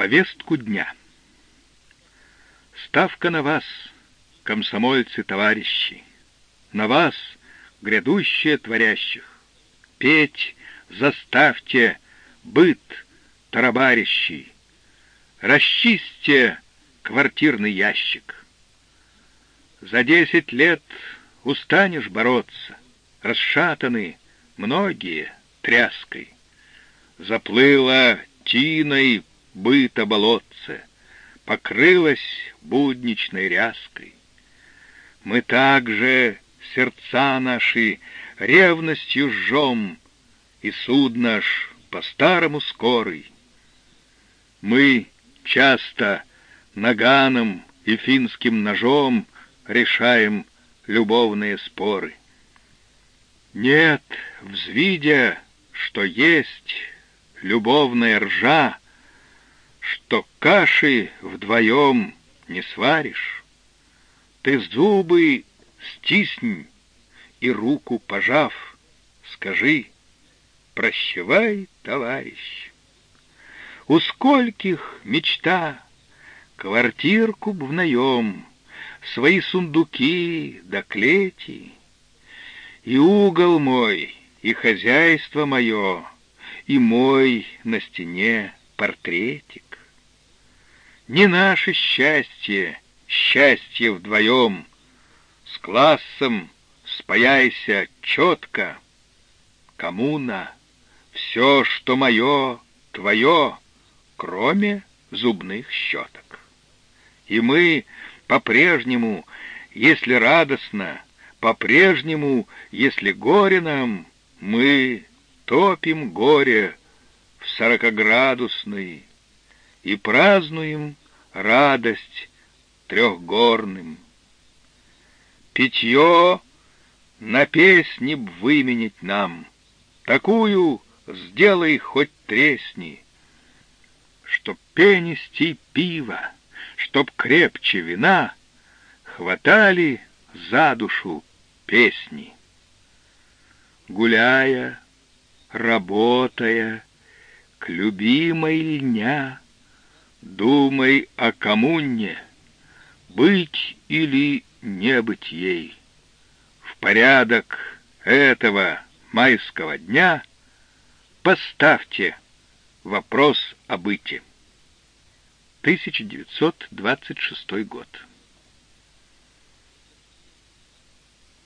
повестку дня. Ставка на вас, комсомольцы-товарищи, на вас, грядущие творящих. Петь заставьте быт тарабарящий, расчисьте квартирный ящик. За десять лет устанешь бороться, расшатаны многие тряской. Заплыла тиной быта болотце, покрылась будничной ряской. Мы также сердца наши ревностью жжем, и суд наш по-старому скорый. Мы часто наганом и финским ножом решаем любовные споры. Нет, взвидя, что есть любовная ржа, что каши вдвоем не сваришь, ты зубы стисни и руку пожав, скажи, прощавай, товарищ. У скольких мечта квартирку б в наем, свои сундуки да клети, и угол мой, и хозяйство мое, и мой на стене портретик. Не наше счастье, счастье вдвоем, с классом спаяйся четко. Коммуна, все, что мое, твое, кроме зубных щеток. И мы по-прежнему, если радостно, по-прежнему, если горе нам, мы топим горе в сорокоградусной и празднуем радость трехгорным. Питье на песни б выменить нам, такую сделай хоть тресни, чтоб пенисти пиво, чтоб крепче вина хватали за душу песни. Гуляя, работая, к любимой льня, думай о коммуне, быть или не быть ей. В порядок этого майского дня поставьте вопрос о быте. 1926 год.